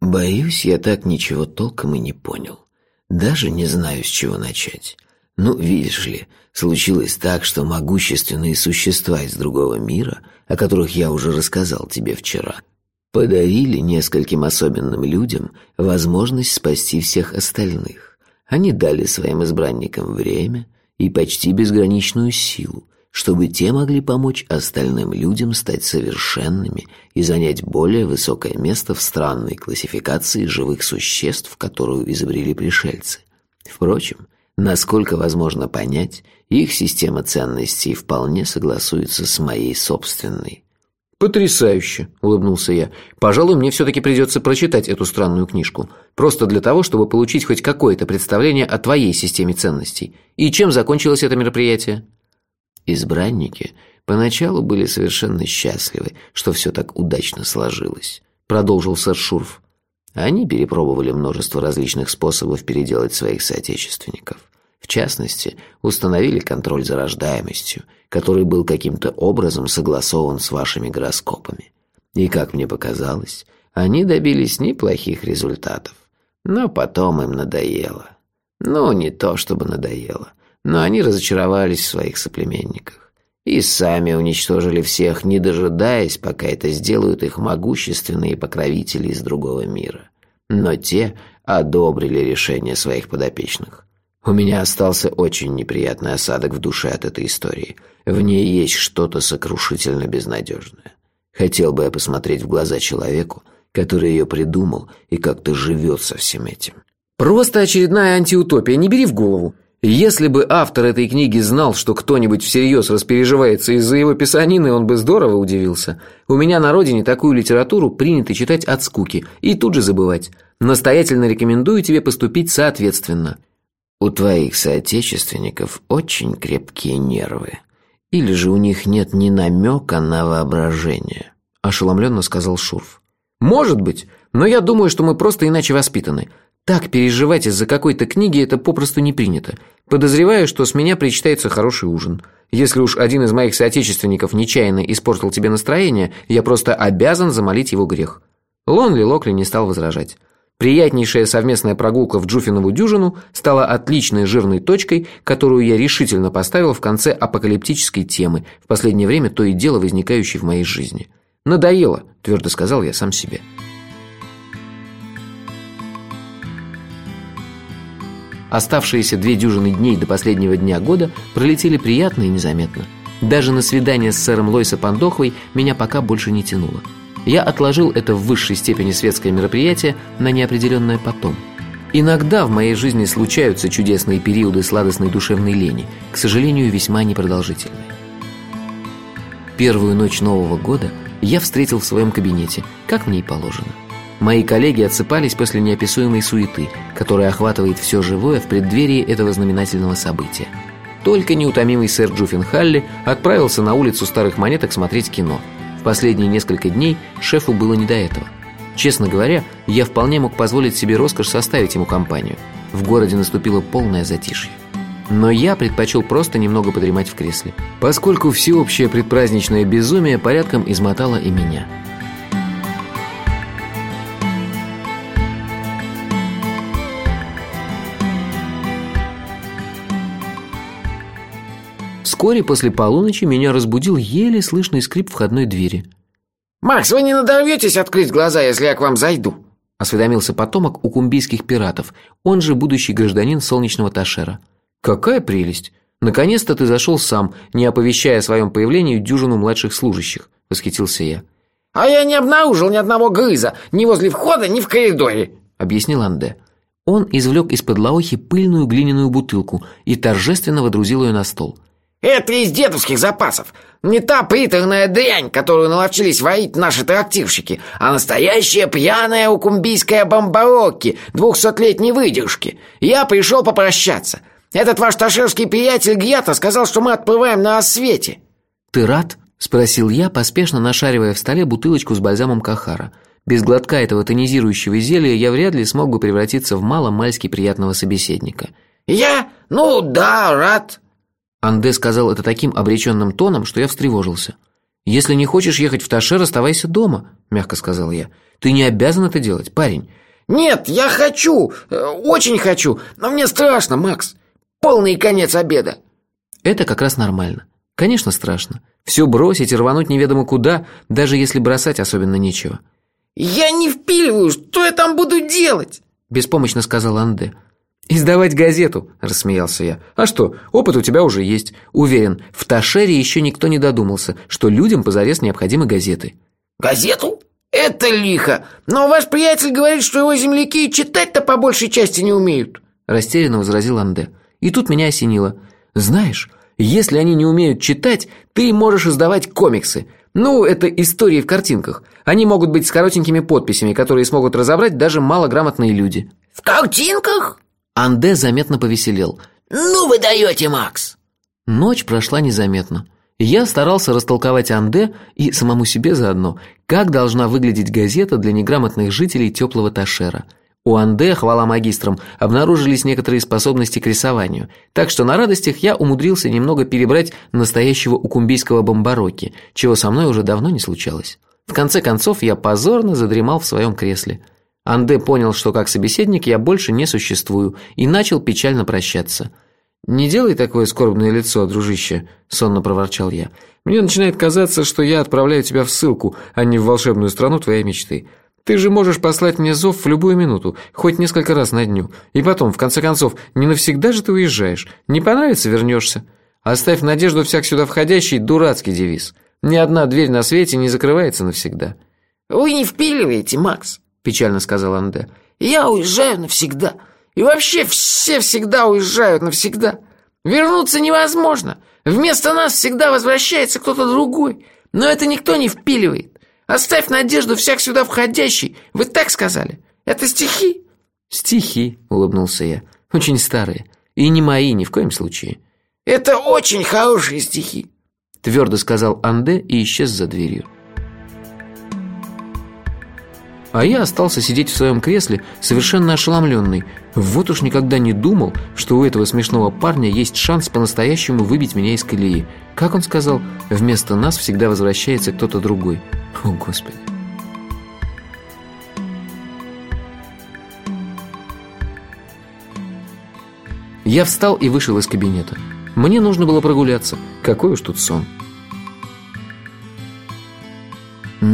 Боюсь, я так ничего толком и не понял. Даже не знаю, с чего начать. Ну, видишь ли, случилось так, что могущественные существа из другого мира – о которых я уже рассказал тебе вчера, подарили нескольким особенным людям возможность спасти всех остальных. Они дали своим избранникам время и почти безграничную силу, чтобы те могли помочь остальным людям стать совершенными и занять более высокое место в странной классификации живых существ, которую изобрели пришельцы. Впрочем, Насколько возможно понять, их система ценностей вполне согласуется с моей собственной. «Потрясающе!» – улыбнулся я. «Пожалуй, мне все-таки придется прочитать эту странную книжку. Просто для того, чтобы получить хоть какое-то представление о твоей системе ценностей. И чем закончилось это мероприятие?» «Избранники поначалу были совершенно счастливы, что все так удачно сложилось», – продолжил сэр Шурф. Они перепробовали множество различных способов переделать своих соотечественников. В частности, установили контроль за рождаемостью, который был каким-то образом согласован с вашими гороскопами. И, как мне показалось, они добились неплохих результатов. Но потом им надоело. Ну, не то чтобы надоело, но они разочаровались в своих соплеменниках. И сами уничтожили всех, не дожидаясь, пока это сделают их могущественные покровители из другого мира. Но те одобрили решение своих подопечных. У меня остался очень неприятный осадок в душе от этой истории. В ней есть что-то сокрушительно безнадежное. Хотел бы я посмотреть в глаза человеку, который ее придумал и как-то живет со всем этим. Просто очередная антиутопия, не бери в голову. Если бы автор этой книги знал, что кто-нибудь всерьез распереживается из-за его писанины, он бы здорово удивился. У меня на родине такую литературу принято читать от скуки и тут же забывать. Настоятельно рекомендую тебе поступить соответственно. У твоих соотечественников очень крепкие нервы. Или же у них нет ни намека на воображение?» – ошеломленно сказал Шурф. «Может быть, но я думаю, что мы просто иначе воспитаны. Так переживать из-за какой-то книги это попросту не принято. Подозреваю, что с меня причитается хороший ужин. Если уж один из моих соотечественников нечаянно испортил тебе настроение, я просто обязан замолить его грех». Лонли Локли не стал возражать. Приятнейшая совместная прогулка в Джуфинову дюжину стала отличной жирной точкой, которую я решительно поставил в конце апокалиптической темы, в последнее время то и дело возникающей в моей жизни. «Надоело», – твердо сказал я сам себе. Оставшиеся две дюжины дней до последнего дня года пролетели приятно и незаметно. Даже на свидание с сэром Лойса Пандохвой меня пока больше не тянуло. Я отложил это в высшей степени светское мероприятие на неопределенное потом. Иногда в моей жизни случаются чудесные периоды сладостной душевной лени, к сожалению, весьма непродолжительные. Первую ночь Нового года я встретил в своем кабинете, как мне и положено. Мои коллеги отсыпались после неописуемой суеты, которая охватывает все живое в преддверии этого знаменательного события. Только неутомимый сэр Джуффин Халли отправился на улицу старых монеток смотреть кино – последние несколько дней шефу было не до этого. Честно говоря, я вполне мог позволить себе роскошь составить ему компанию. В городе наступило полное затишье. Но я предпочел просто немного подремать в кресле, поскольку всеобщее предпраздничное безумие порядком измотало и меня. Вскоре после полуночи меня разбудил еле слышный скрип входной двери. «Макс, вы не надорветесь открыть глаза, если я к вам зайду?» Осведомился потомок у кумбийских пиратов, он же будущий гражданин солнечного Ташера. «Какая прелесть! Наконец-то ты зашел сам, не оповещая о своем появлении дюжину младших служащих», – восхитился я. «А я не обнаружил ни одного грыза, ни возле входа, ни в коридоре», – объяснил Анде. Он извлек из-под лаохи пыльную глиняную бутылку и торжественно водрузил ее на стол – это из дедовских запасов. Не та приторная дрянь, которую наловчились варить наши трактирщики, а настоящая пьяная укумбийская бомбарокки двухсотлетней выдержки. Я пришел попрощаться. Этот ваш ташерский приятель Гьята сказал, что мы отплываем на рассвете. Ты рад? Спросил я, поспешно нашаривая в столе бутылочку с бальзамом Кахара. Без глотка этого тонизирующего зелья я вряд ли смог бы превратиться в мало-мальски приятного собеседника. «Я? Ну да, рад», Анде сказал это таким обреченным тоном, что я встревожился. «Если не хочешь ехать в Ташер, оставайся дома», – мягко сказал я. «Ты не обязан это делать, парень». «Нет, я хочу, э, очень хочу, но мне страшно, Макс. Полный конец обеда». Это как раз нормально. Конечно, страшно. Все бросить и рвануть неведомо куда, даже если бросать особенно нечего. «Я не впиливаю, что я там буду делать?» Беспомощно сказал Анде. «Издавать газету», – рассмеялся я. «А что, опыт у тебя уже есть. Уверен, в Ташере еще никто не додумался, что людям позарез необходимы газеты». «Газету? Это лихо. Но ваш приятель говорит, что его земляки читать-то по большей части не умеют», – растерянно возразил Анде. И тут меня осенило. «Знаешь, если они не умеют читать, ты можешь издавать комиксы. Ну, это истории в картинках. Они могут быть с коротенькими подписями, которые смогут разобрать даже малограмотные люди». «В картинках?» Анде заметно повеселел. «Ну вы даете, Макс!» Ночь прошла незаметно. Я старался растолковать Анде и самому себе заодно, как должна выглядеть газета для неграмотных жителей теплого Ташера. У Анде, хвала магистрам, обнаружились некоторые способности к рисованию, так что на радостях я умудрился немного перебрать настоящего укумбийского бомбароки, чего со мной уже давно не случалось. В конце концов, я позорно задремал в своем кресле. Анде понял, что как собеседник я больше не существую, и начал печально прощаться. «Не делай такое скорбное лицо, дружище», — сонно проворчал я. «Мне начинает казаться, что я отправляю тебя в ссылку, а не в волшебную страну твоей мечты. Ты же можешь послать мне зов в любую минуту, хоть несколько раз на дню. И потом, в конце концов, не навсегда же ты уезжаешь. Не понравится – вернешься. Оставь надежду всяк сюда входящий – дурацкий девиз. Ни одна дверь на свете не закрывается навсегда». «Вы не впиливаете, Макс», – печально сказал Анде. «Я уезжаю навсегда. И вообще все всегда уезжают навсегда. Вернуться невозможно. Вместо нас всегда возвращается кто-то другой. Но это никто не впиливает. Оставь надежду всяк сюда входящий. Вы так сказали? Это стихи?» «Стихи», – улыбнулся я. «Очень старые. И не мои ни в коем случае». «Это очень хорошие стихи», – твердо сказал Анде и исчез за дверью. А я остался сидеть в своем кресле, совершенно ошеломленный. Вот уж никогда не думал, что у этого смешного парня есть шанс по-настоящему выбить меня из колеи. Как он сказал, вместо нас всегда возвращается кто-то другой. О, Господи. Я встал и вышел из кабинета. Мне нужно было прогуляться. Какой уж тут сон.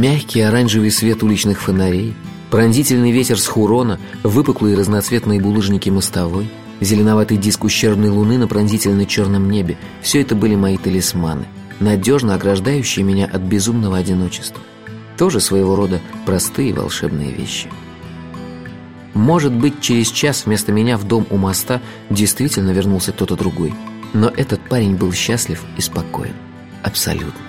Мягкий оранжевый свет уличных фонарей, пронзительный ветер с хурона, выпуклые разноцветные булыжники мостовой, зеленоватый диск ущербной луны на пронзительно черном небе – все это были мои талисманы, надежно ограждающие меня от безумного одиночества. Тоже своего рода простые волшебные вещи. Может быть, через час вместо меня в дом у моста действительно вернулся кто-то другой. Но этот парень был счастлив и спокоен. Абсолютно.